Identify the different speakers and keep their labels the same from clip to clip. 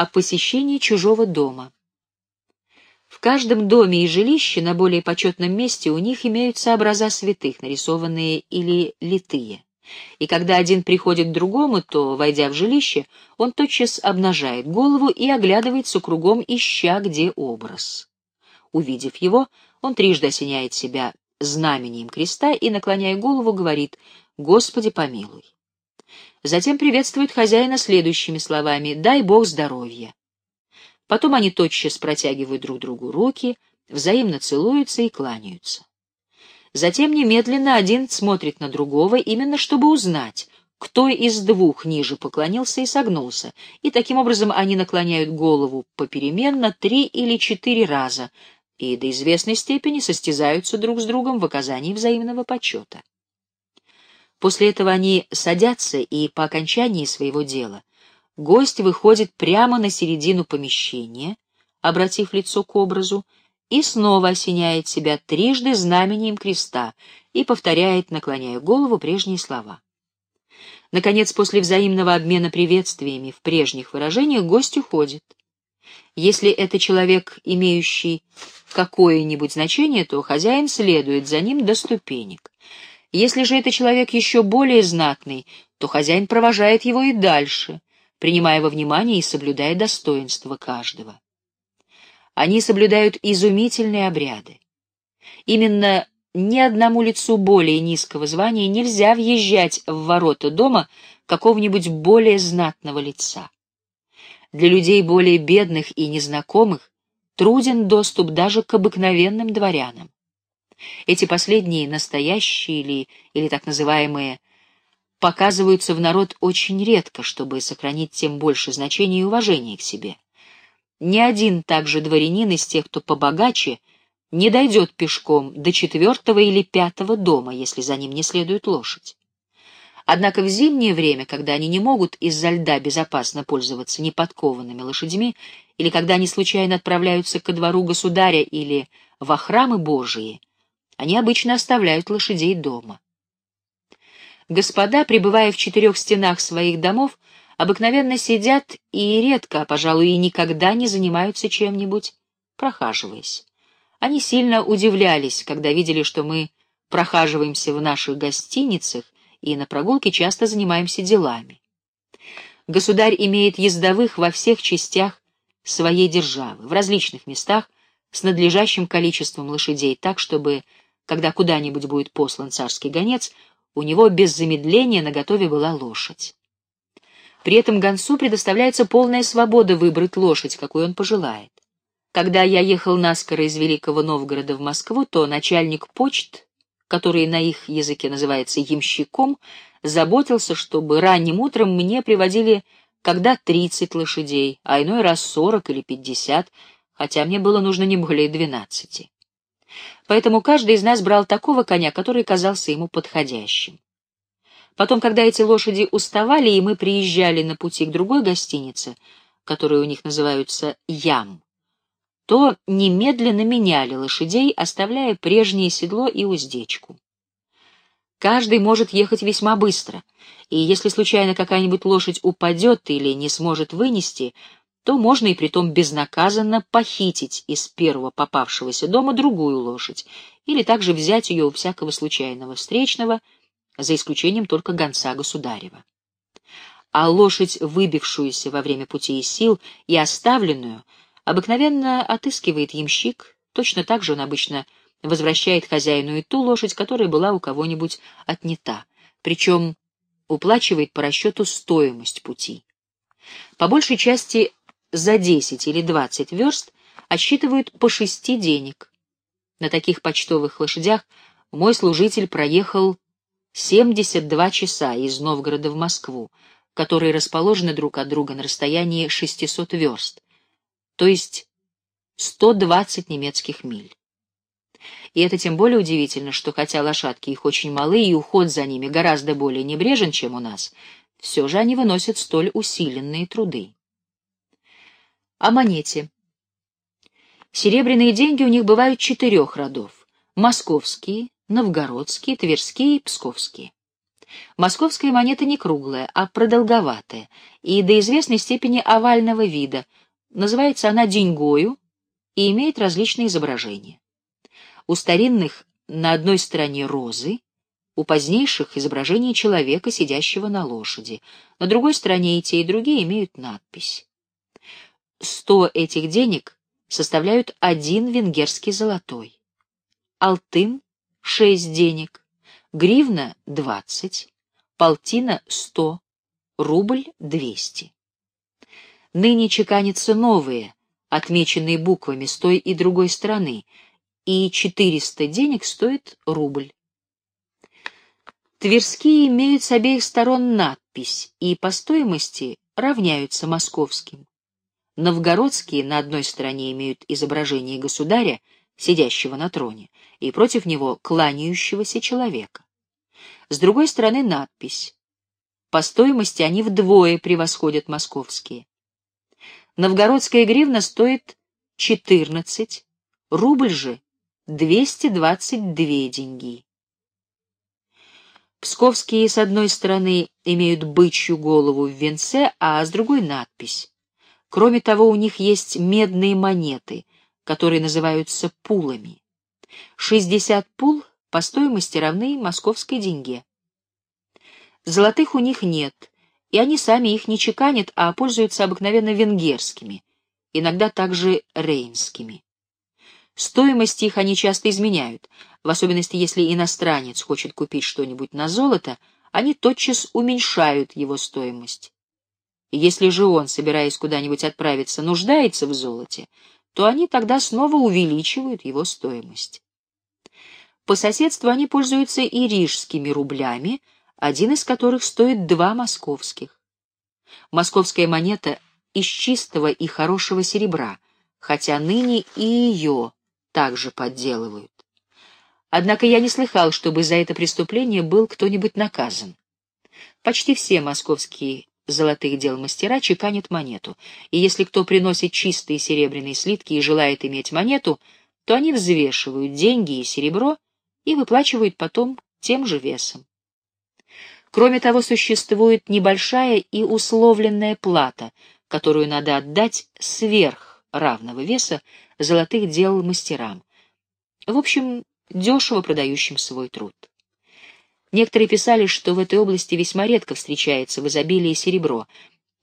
Speaker 1: о посещении чужого дома. В каждом доме и жилище на более почетном месте у них имеются образа святых, нарисованные или литые. И когда один приходит к другому, то, войдя в жилище, он тотчас обнажает голову и оглядывается кругом, ища, где образ. Увидев его, он трижды осеняет себя знамением креста и, наклоняя голову, говорит «Господи, помилуй». Затем приветствует хозяина следующими словами «Дай Бог здоровья». Потом они тотчас протягивают друг другу руки, взаимно целуются и кланяются. Затем немедленно один смотрит на другого, именно чтобы узнать, кто из двух ниже поклонился и согнулся, и таким образом они наклоняют голову попеременно три или четыре раза и до известной степени состязаются друг с другом в оказании взаимного почета. После этого они садятся, и по окончании своего дела гость выходит прямо на середину помещения, обратив лицо к образу, и снова осеняет себя трижды знамением креста и повторяет, наклоняя голову, прежние слова. Наконец, после взаимного обмена приветствиями в прежних выражениях, гость уходит. Если это человек, имеющий какое-нибудь значение, то хозяин следует за ним до ступенек. Если же это человек еще более знатный, то хозяин провожает его и дальше, принимая во внимание и соблюдая достоинство каждого. Они соблюдают изумительные обряды. Именно ни одному лицу более низкого звания нельзя въезжать в ворота дома какого-нибудь более знатного лица. Для людей более бедных и незнакомых труден доступ даже к обыкновенным дворянам. Эти последние, настоящие или, или так называемые показываются в народ очень редко, чтобы сохранить тем больше значения и уважения к себе. Ни один также дворянин из тех, кто побогаче, не дойдет пешком до четвертого или пятого дома, если за ним не следует лошадь. Однако в зимнее время, когда они не могут из-за льда безопасно пользоваться неподкованными лошадьми, или когда они случайно отправляются ко двору государя или во храмы Божии, они обычно оставляют лошадей дома. Господа, пребывая в четырех стенах своих домов, обыкновенно сидят и редко, а, пожалуй, и никогда не занимаются чем-нибудь, прохаживаясь. Они сильно удивлялись, когда видели, что мы прохаживаемся в наших гостиницах и на прогулке часто занимаемся делами. Государь имеет ездовых во всех частях своей державы, в различных местах, с надлежащим количеством лошадей, так, чтобы, когда куда-нибудь будет послан царский гонец, у него без замедления наготове была лошадь. При этом гонцу предоставляется полная свобода выбрать лошадь, какую он пожелает. Когда я ехал наскоро из Великого Новгорода в Москву, то начальник почт, который на их языке называется ямщиком, заботился, чтобы ранним утром мне приводили когда тридцать лошадей, а иной раз сорок или пятьдесят, хотя мне было нужно не более двенадцати. Поэтому каждый из нас брал такого коня, который казался ему подходящим. Потом, когда эти лошади уставали, и мы приезжали на пути к другой гостинице, которые у них называются «Ям», то немедленно меняли лошадей, оставляя прежнее седло и уздечку. Каждый может ехать весьма быстро, и если случайно какая-нибудь лошадь упадет или не сможет вынести, то можно и притом безнаказанно похитить из первого попавшегося дома другую лошадь или также взять ее у всякого случайного встречного, за исключением только гонца государева. А лошадь, выбившуюся во время пути из сил и оставленную, обыкновенно отыскивает ямщик, точно так же он обычно возвращает хозяину и ту лошадь, которая была у кого-нибудь отнята, причем уплачивает по расчету стоимость пути. По большей части за 10 или 20 верст отсчитывают по шести денег. На таких почтовых лошадях мой служитель проехал 72 часа из Новгорода в Москву, которые расположены друг от друга на расстоянии 600 верст, то есть 120 немецких миль. И это тем более удивительно, что хотя лошадки их очень малы и уход за ними гораздо более небрежен, чем у нас, все же они выносят столь усиленные труды о монете. Серебряные деньги у них бывают четырех родов — московские, новгородские, тверские и псковские. Московская монета не круглая, а продолговатая и до известной степени овального вида. Называется она деньгою и имеет различные изображения. У старинных на одной стороне розы, у позднейших изображение человека, сидящего на лошади. На другой стороне и те, и другие имеют надпись. Сто этих денег составляют один венгерский золотой. Алтын — шесть денег, гривна — двадцать, полтина — сто, рубль — двести. Ныне чеканятся новые, отмеченные буквами с той и другой стороны, и четыреста денег стоит рубль. Тверские имеют с обеих сторон надпись и по стоимости равняются московским. Новгородские на одной стороне имеют изображение государя, сидящего на троне, и против него кланяющегося человека. С другой стороны надпись. По стоимости они вдвое превосходят московские. Новгородская гривна стоит 14, рубль же 222 деньги. Псковские с одной стороны имеют бычью голову в венце, а с другой надпись. Кроме того, у них есть медные монеты, которые называются пулами. 60 пул по стоимости равны московской деньге. Золотых у них нет, и они сами их не чеканят, а пользуются обыкновенно венгерскими, иногда также рейнскими. Стоимость их они часто изменяют, в особенности если иностранец хочет купить что-нибудь на золото, они тотчас уменьшают его стоимость. Если же он, собираясь куда-нибудь отправиться, нуждается в золоте, то они тогда снова увеличивают его стоимость. По соседству они пользуются и рижскими рублями, один из которых стоит два московских. Московская монета из чистого и хорошего серебра, хотя ныне и ее также подделывают. Однако я не слыхал, чтобы за это преступление был кто-нибудь наказан. Почти все московские золотых дел мастера чеканят монету, и если кто приносит чистые серебряные слитки и желает иметь монету, то они взвешивают деньги и серебро и выплачивают потом тем же весом. Кроме того, существует небольшая и условленная плата, которую надо отдать сверх равного веса золотых дел мастерам. В общем, дешево продающим свой труд. Некоторые писали, что в этой области весьма редко встречается в изобилии серебро,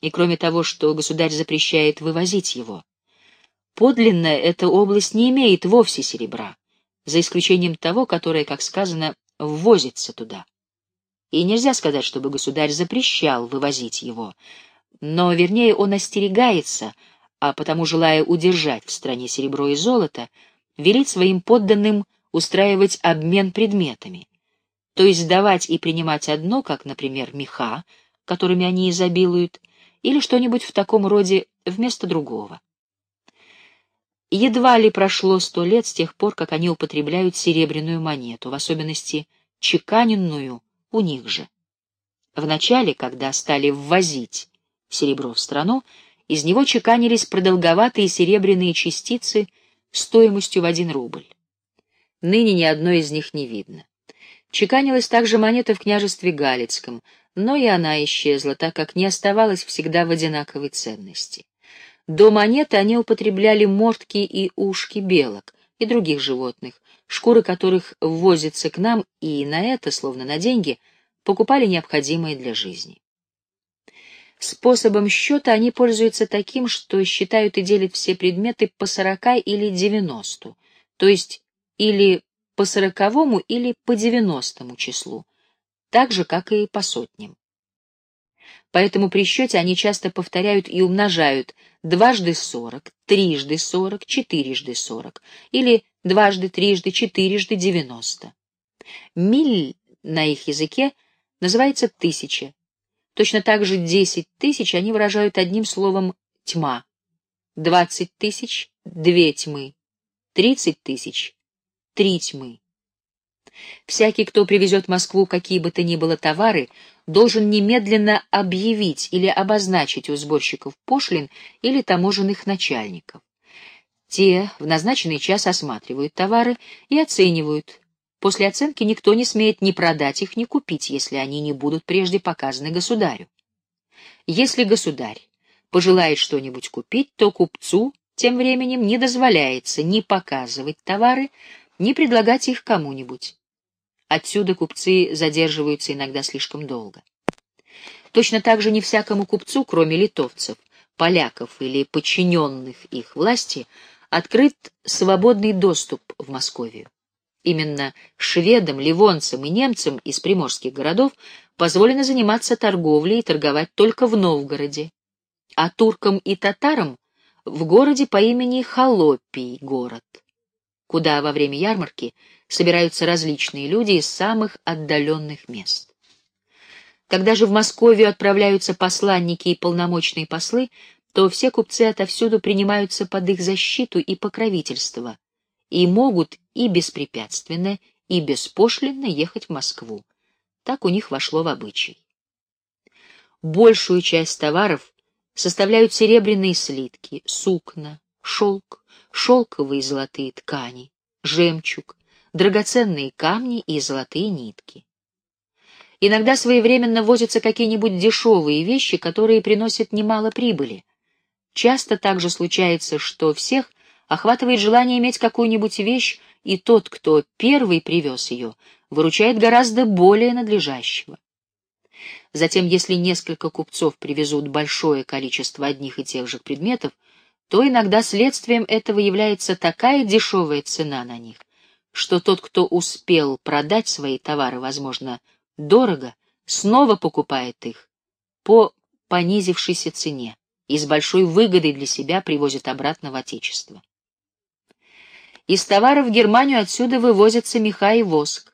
Speaker 1: и кроме того, что государь запрещает вывозить его. Подлинно эта область не имеет вовсе серебра, за исключением того, которое, как сказано, ввозится туда. И нельзя сказать, чтобы государь запрещал вывозить его, но, вернее, он остерегается — а потому, желая удержать в стране серебро и золото, велит своим подданным устраивать обмен предметами, то есть сдавать и принимать одно, как, например, меха, которыми они изобилуют, или что-нибудь в таком роде вместо другого. Едва ли прошло сто лет с тех пор, как они употребляют серебряную монету, в особенности чеканенную у них же. Вначале, когда стали ввозить серебро в страну, из него чеканились продолговатые серебряные частицы стоимостью в один рубль. Ныне ни одной из них не видно. Чеканилась также монета в княжестве Галицком, но и она исчезла, так как не оставалась всегда в одинаковой ценности. До монеты они употребляли мортки и ушки белок и других животных, шкуры которых ввозятся к нам, и на это, словно на деньги, покупали необходимое для жизни. Способом счета они пользуются таким, что считают и делят все предметы по сорока или девяносту, то есть или по сороковому, или по девяностому числу, так же, как и по сотням. Поэтому при счете они часто повторяют и умножают дважды сорок, трижды сорок, четырежды сорок, или дважды, трижды, четырежды девяносто. Миль на их языке называется тысяча, Точно так же десять тысяч они выражают одним словом «тьма», двадцать тысяч — две тьмы, тридцать тысяч — три тьмы. Всякий, кто привезет в Москву какие бы то ни было товары, должен немедленно объявить или обозначить у сборщиков пошлин или таможенных начальников. Те в назначенный час осматривают товары и оценивают, После оценки никто не смеет ни продать их, ни купить, если они не будут прежде показаны государю. Если государь пожелает что-нибудь купить, то купцу тем временем не дозволяется ни показывать товары, ни предлагать их кому-нибудь. Отсюда купцы задерживаются иногда слишком долго. Точно так же не всякому купцу, кроме литовцев, поляков или подчиненных их власти, открыт свободный доступ в Московию. Именно шведам, ливонцам и немцам из приморских городов позволено заниматься торговлей и торговать только в Новгороде, а туркам и татарам в городе по имени Холопий город, куда во время ярмарки собираются различные люди из самых отдаленных мест. Когда же в Московию отправляются посланники и полномочные послы, то все купцы отовсюду принимаются под их защиту и покровительство и могут и беспрепятственно, и беспошлинно ехать в Москву. Так у них вошло в обычай. Большую часть товаров составляют серебряные слитки, сукна, шелк, шелковые золотые ткани, жемчуг, драгоценные камни и золотые нитки. Иногда своевременно возятся какие-нибудь дешевые вещи, которые приносят немало прибыли. Часто также случается, что всех охватывает желание иметь какую-нибудь вещь, и тот, кто первый привез ее, выручает гораздо более надлежащего. Затем, если несколько купцов привезут большое количество одних и тех же предметов, то иногда следствием этого является такая дешевая цена на них, что тот, кто успел продать свои товары, возможно, дорого, снова покупает их по понизившейся цене и с большой выгодой для себя привозит обратно в Отечество. Из товаров в Германию отсюда вывозятся меха и воск.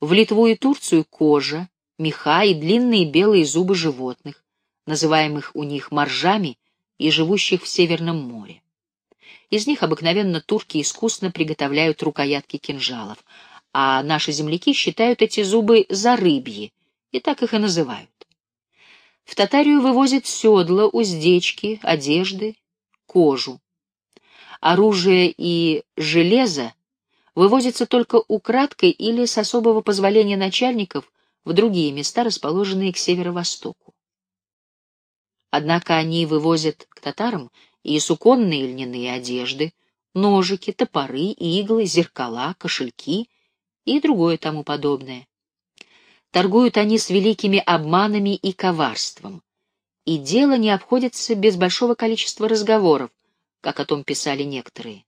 Speaker 1: В Литву и Турцию кожа, меха и длинные белые зубы животных, называемых у них моржами и живущих в Северном море. Из них обыкновенно турки искусно приготовляют рукоятки кинжалов, а наши земляки считают эти зубы за рыбьи, и так их и называют. В Татарию вывозят седла, уздечки, одежды, кожу. Оружие и железо вывозятся только украдкой или с особого позволения начальников в другие места, расположенные к северо-востоку. Однако они вывозят к татарам и суконные льняные одежды, ножики, топоры, иглы, зеркала, кошельки и другое тому подобное. Торгуют они с великими обманами и коварством. И дело не обходится без большого количества разговоров, как о том писали некоторые.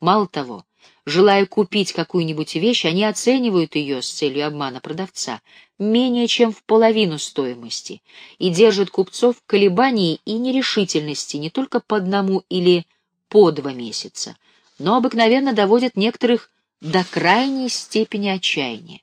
Speaker 1: Мало того, желая купить какую-нибудь вещь, они оценивают ее с целью обмана продавца менее чем в половину стоимости и держат купцов в колебании и нерешительности не только по одному или по два месяца, но обыкновенно доводят некоторых до крайней степени отчаяния.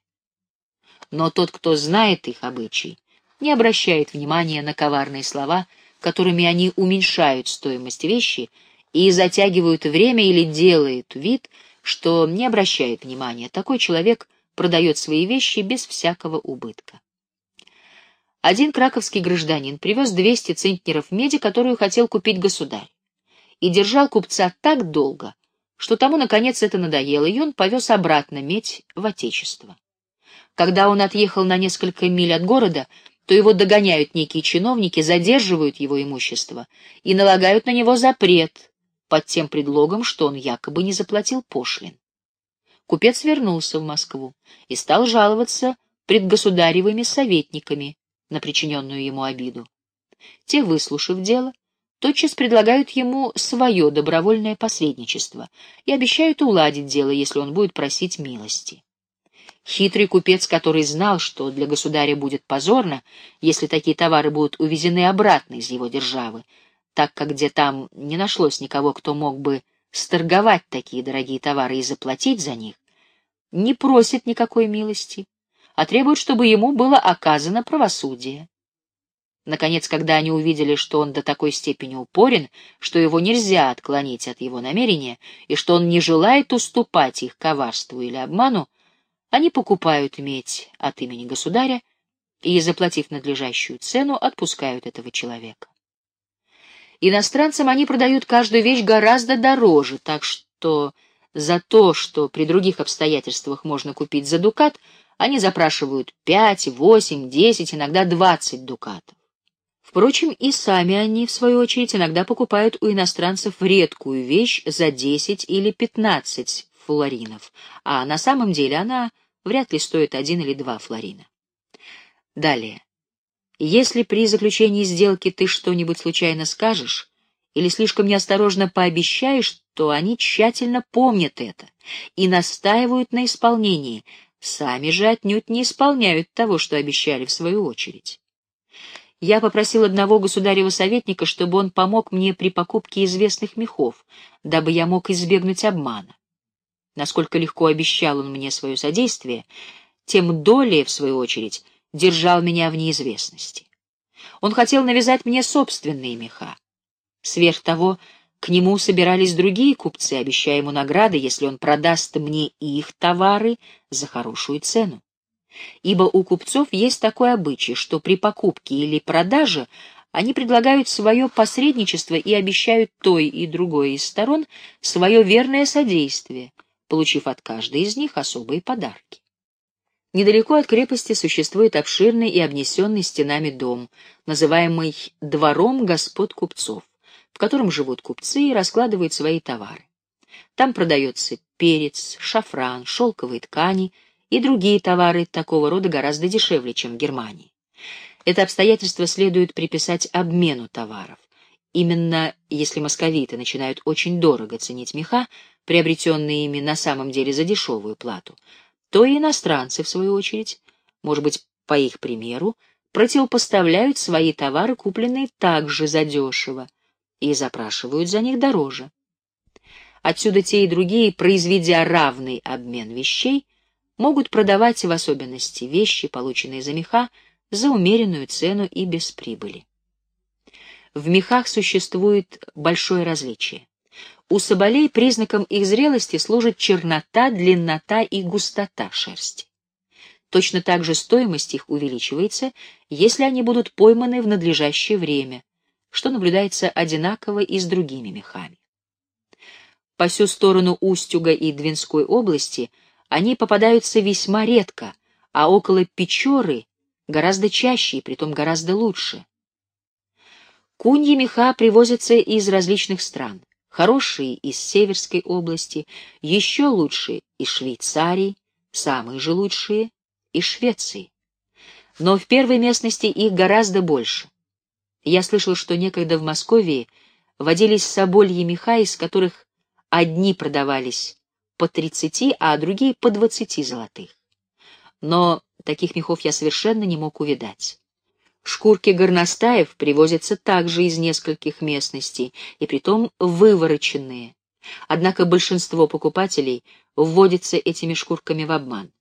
Speaker 1: Но тот, кто знает их обычай, не обращает внимания на коварные слова, которыми они уменьшают стоимость вещи и затягивают время или делают вид, что не обращает внимания. Такой человек продает свои вещи без всякого убытка. Один краковский гражданин привез 200 центнеров меди, которую хотел купить государь, и держал купца так долго, что тому, наконец, это надоело, и он повез обратно медь в Отечество. Когда он отъехал на несколько миль от города, то его догоняют некие чиновники, задерживают его имущество и налагают на него запрет под тем предлогом, что он якобы не заплатил пошлин. Купец вернулся в Москву и стал жаловаться пред государевыми советниками на причиненную ему обиду. Те, выслушав дело, тотчас предлагают ему свое добровольное посредничество и обещают уладить дело, если он будет просить милости. Хитрый купец, который знал, что для государя будет позорно, если такие товары будут увезены обратно из его державы, так как где там не нашлось никого, кто мог бы сторговать такие дорогие товары и заплатить за них, не просит никакой милости, а требует, чтобы ему было оказано правосудие. Наконец, когда они увидели, что он до такой степени упорен, что его нельзя отклонить от его намерения, и что он не желает уступать их коварству или обману, они покупают медь от имени государя и, заплатив надлежащую цену, отпускают этого человека. Иностранцам они продают каждую вещь гораздо дороже, так что за то, что при других обстоятельствах можно купить за дукат, они запрашивают пять, восемь, десять, иногда двадцать дукатов. Впрочем, и сами они, в свою очередь, иногда покупают у иностранцев редкую вещь за десять или пятнадцать флоринов, а на самом деле она вряд ли стоит один или два флорина. Далее. Если при заключении сделки ты что-нибудь случайно скажешь или слишком неосторожно пообещаешь, то они тщательно помнят это и настаивают на исполнении, сами же отнюдь не исполняют того, что обещали в свою очередь. Я попросил одного государева советника, чтобы он помог мне при покупке известных мехов, дабы я мог избегнуть обмана. Насколько легко обещал он мне свое содействие, тем долее, в свою очередь, держал меня в неизвестности. Он хотел навязать мне собственные меха. Сверх того, к нему собирались другие купцы, обещая ему награды, если он продаст мне их товары за хорошую цену. Ибо у купцов есть такой обычай, что при покупке или продаже они предлагают свое посредничество и обещают той и другой из сторон свое верное содействие, получив от каждой из них особые подарки. Недалеко от крепости существует обширный и обнесенный стенами дом, называемый «двором господ купцов», в котором живут купцы и раскладывают свои товары. Там продается перец, шафран, шелковые ткани и другие товары такого рода гораздо дешевле, чем в Германии. Это обстоятельство следует приписать обмену товаров. Именно если московиты начинают очень дорого ценить меха, приобретенные ими на самом деле за дешевую плату, то и иностранцы, в свою очередь, может быть, по их примеру, противопоставляют свои товары, купленные также задешево, и запрашивают за них дороже. Отсюда те и другие, произведя равный обмен вещей, могут продавать в особенности вещи, полученные за меха, за умеренную цену и без прибыли. В мехах существует большое различие. У соболей признаком их зрелости служит чернота, длиннота и густота шерсти. Точно так же стоимость их увеличивается, если они будут пойманы в надлежащее время, что наблюдается одинаково и с другими мехами. По всю сторону Устюга и Двинской области они попадаются весьма редко, а около Печоры гораздо чаще и притом гораздо лучше. Куньи меха привозятся из различных стран хорошие из Северской области, еще лучшие из Швейцарии, самые же лучшие из Швеции. Но в первой местности их гораздо больше. Я слышал, что некогда в Москве водились собольи меха, из которых одни продавались по 30, а другие по 20 золотых. Но таких мехов я совершенно не мог увидать. Шкурки горностаев привозятся также из нескольких местностей, и притом вывороченные. Однако большинство покупателей вводится этими шкурками в обман.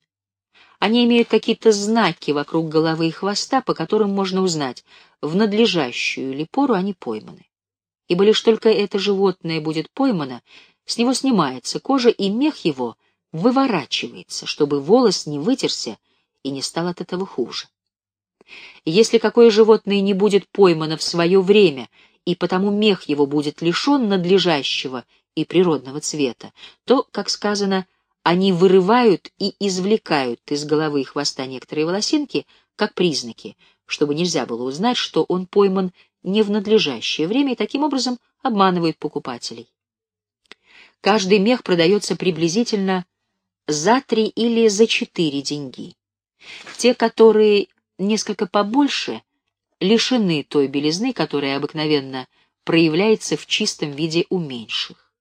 Speaker 1: Они имеют какие-то знаки вокруг головы и хвоста, по которым можно узнать, в надлежащую ли пору они пойманы. Ибо лишь только это животное будет поймано, с него снимается кожа, и мех его выворачивается, чтобы волос не вытерся и не стал от этого хуже. Если какое животное не будет поймано в свое время, и потому мех его будет лишен надлежащего и природного цвета, то, как сказано, они вырывают и извлекают из головы и хвоста некоторые волосинки, как признаки, чтобы нельзя было узнать, что он пойман не в надлежащее время и таким образом обманывают покупателей. Каждый мех продается приблизительно за три или за четыре деньги. Те, которые несколько побольше, лишены той белизны, которая обыкновенно проявляется в чистом виде у меньших.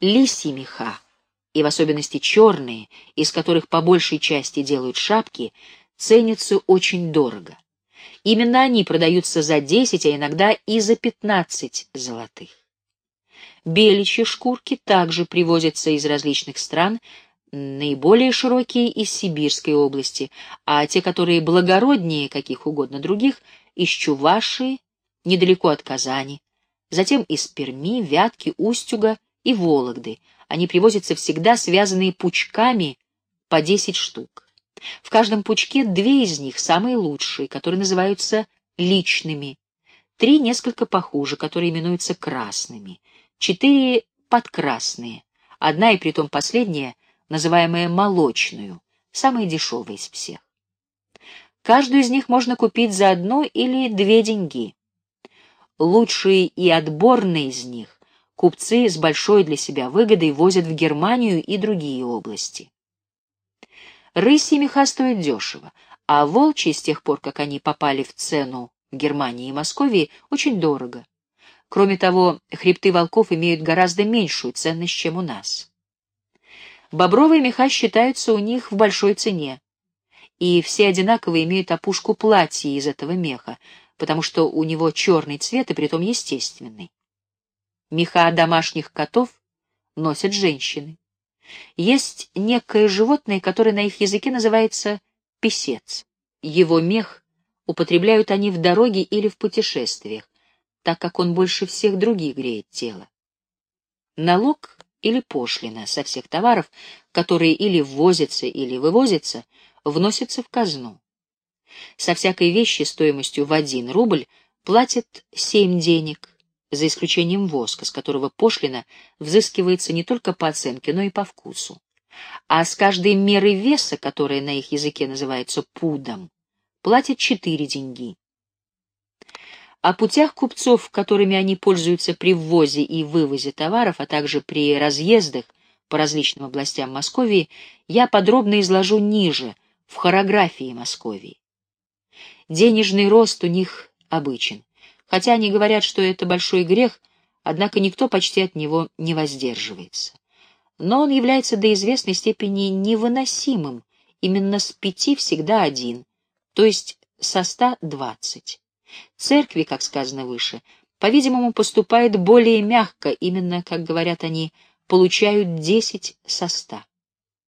Speaker 1: Лисьи меха, и в особенности черные, из которых по большей части делают шапки, ценятся очень дорого. Именно они продаются за 10, а иногда и за 15 золотых. Беличьи шкурки также привозятся из различных стран, наиболее широкие из Сибирской области, а те, которые благороднее каких угодно других, из Чувашии, недалеко от Казани, затем из Перми, Вятки, Устюга и Вологды. Они привозятся всегда связанные пучками по 10 штук. В каждом пучке две из них самые лучшие, которые называются личными, три несколько похуже, которые именуются красными, четыре подкрасные, одна и притом последняя, называемая молочную, самая дешевая из всех. Каждую из них можно купить за одну или две деньги. Лучшие и отборные из них купцы с большой для себя выгодой возят в Германию и другие области. Рыси меха стоят дешево, а волчьи с тех пор, как они попали в цену в Германии и Московии, очень дорого. Кроме того, хребты волков имеют гораздо меньшую ценность, чем у нас. Бобровые меха считаются у них в большой цене, и все одинаково имеют опушку платья из этого меха, потому что у него черный цвет и притом естественный. Меха домашних котов носят женщины. Есть некое животное, которое на их языке называется писец. Его мех употребляют они в дороге или в путешествиях, так как он больше всех других греет тело. Налог или пошлина со всех товаров, которые или ввозятся, или вывозятся, вносится в казну. Со всякой вещи стоимостью в один рубль платят семь денег, за исключением воска, с которого пошлина взыскивается не только по оценке, но и по вкусу. А с каждой меры веса, которая на их языке называется пудом, платят четыре деньги. О путях купцов, которыми они пользуются при ввозе и вывозе товаров, а также при разъездах по различным областям Московии, я подробно изложу ниже, в хорографии Московии. Денежный рост у них обычен, хотя они говорят, что это большой грех, однако никто почти от него не воздерживается. Но он является до известной степени невыносимым, именно с пяти всегда один, то есть со ста двадцать. Церкви, как сказано выше, по-видимому, поступает более мягко, именно, как говорят они, получают десять со ста.